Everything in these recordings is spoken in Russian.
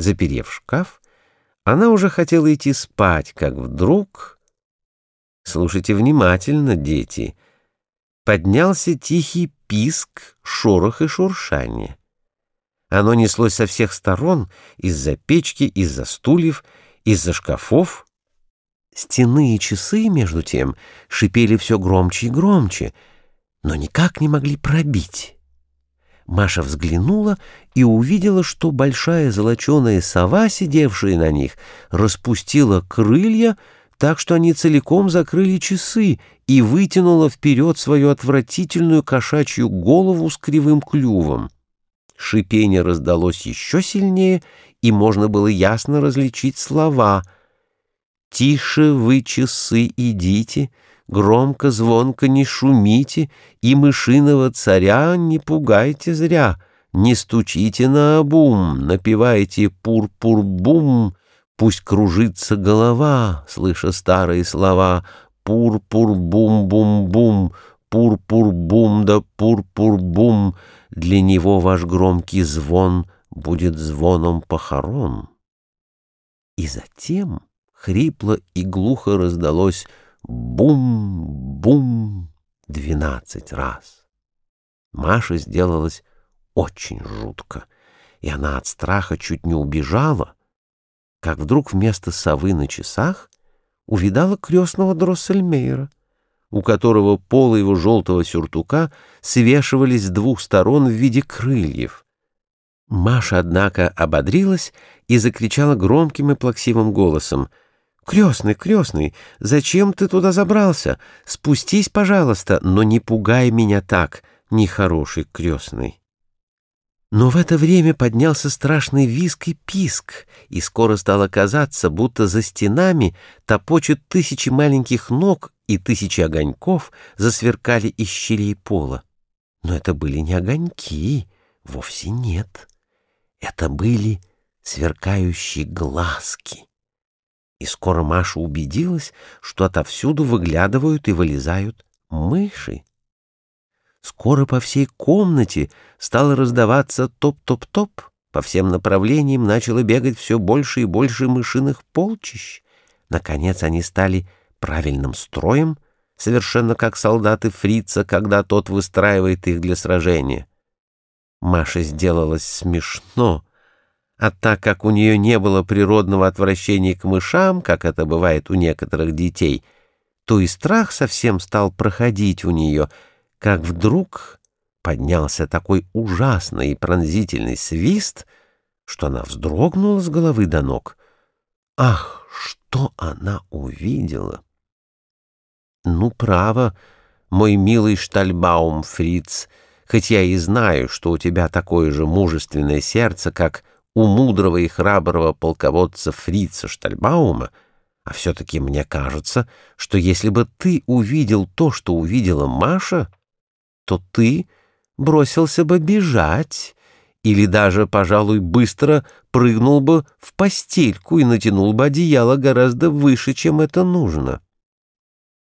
Заперев шкаф, она уже хотела идти спать, как вдруг... Слушайте внимательно, дети. Поднялся тихий писк, шорох и шуршание. Оно неслось со всех сторон, из-за печки, из-за стульев, из-за шкафов. Стены и часы, между тем, шипели все громче и громче, но никак не могли пробить. Маша взглянула и увидела, что большая золоченая сова, сидевшая на них, распустила крылья, так что они целиком закрыли часы и вытянула вперед свою отвратительную кошачью голову с кривым клювом. Шипение раздалось еще сильнее, и можно было ясно различить слова «Тише вы, часы, идите», Громко, звонко не шумите, и мышиного царя не пугайте зря. Не стучите на обум, напевайте пур-пур-бум, Пусть кружится голова, слыша старые слова, Пур-пур-бум-бум-бум, пур-пур-бум да пур-пур-бум, Для него ваш громкий звон будет звоном похорон. И затем хрипло и глухо раздалось Бум-бум двенадцать раз. Маше сделалось очень жутко, и она от страха чуть не убежала, как вдруг вместо совы на часах увидала крестного Дроссельмейера, у которого полы его желтого сюртука свешивались с двух сторон в виде крыльев. Маша, однако, ободрилась и закричала громким и плаксивым голосом — «Крестный, крестный, зачем ты туда забрался? Спустись, пожалуйста, но не пугай меня так, нехороший крестный». Но в это время поднялся страшный виск и писк, и скоро стало казаться, будто за стенами топочут тысячи маленьких ног и тысячи огоньков засверкали из щелей пола. Но это были не огоньки, вовсе нет. Это были сверкающие глазки. И скоро Маша убедилась, что отовсюду выглядывают и вылезают мыши. Скоро по всей комнате стало раздаваться топ-топ-топ, по всем направлениям начало бегать все больше и больше мышиных полчищ. Наконец они стали правильным строем, совершенно как солдаты фрица, когда тот выстраивает их для сражения. Маше сделалось смешно — а так как у нее не было природного отвращения к мышам, как это бывает у некоторых детей, то и страх совсем стал проходить у нее, как вдруг поднялся такой ужасный и пронзительный свист, что она вздрогнула с головы до ног. Ах, что она увидела! Ну, право, мой милый Штальбаум, фриц, хоть я и знаю, что у тебя такое же мужественное сердце, как у мудрого и храброго полководца Фрица Штальбаума, а все-таки мне кажется, что если бы ты увидел то, что увидела Маша, то ты бросился бы бежать или даже, пожалуй, быстро прыгнул бы в постельку и натянул бы одеяло гораздо выше, чем это нужно.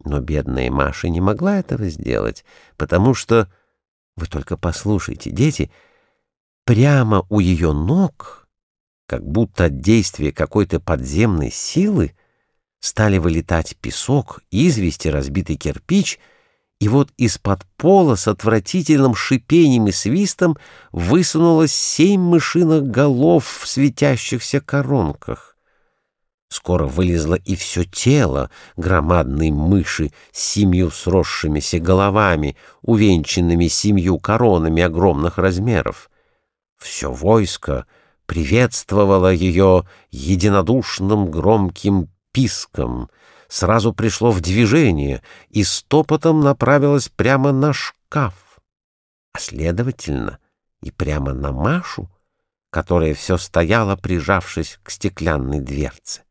Но бедная Маша не могла этого сделать, потому что... Вы только послушайте, дети — прямо у ее ног, как будто от действия какой-то подземной силы, стали вылетать песок, известь и разбитый кирпич, и вот из-под пола с отвратительным шипением и свистом высунулось семь мышиных голов в светящихся коронках. Скоро вылезло и все тело громадной мыши с семью сросшимися головами, увенчанными семью коронами огромных размеров. Все войско приветствовало ее единодушным громким писком, сразу пришло в движение и стопотом направилось прямо на шкаф, а следовательно и прямо на Машу, которая все стояла, прижавшись к стеклянной дверце.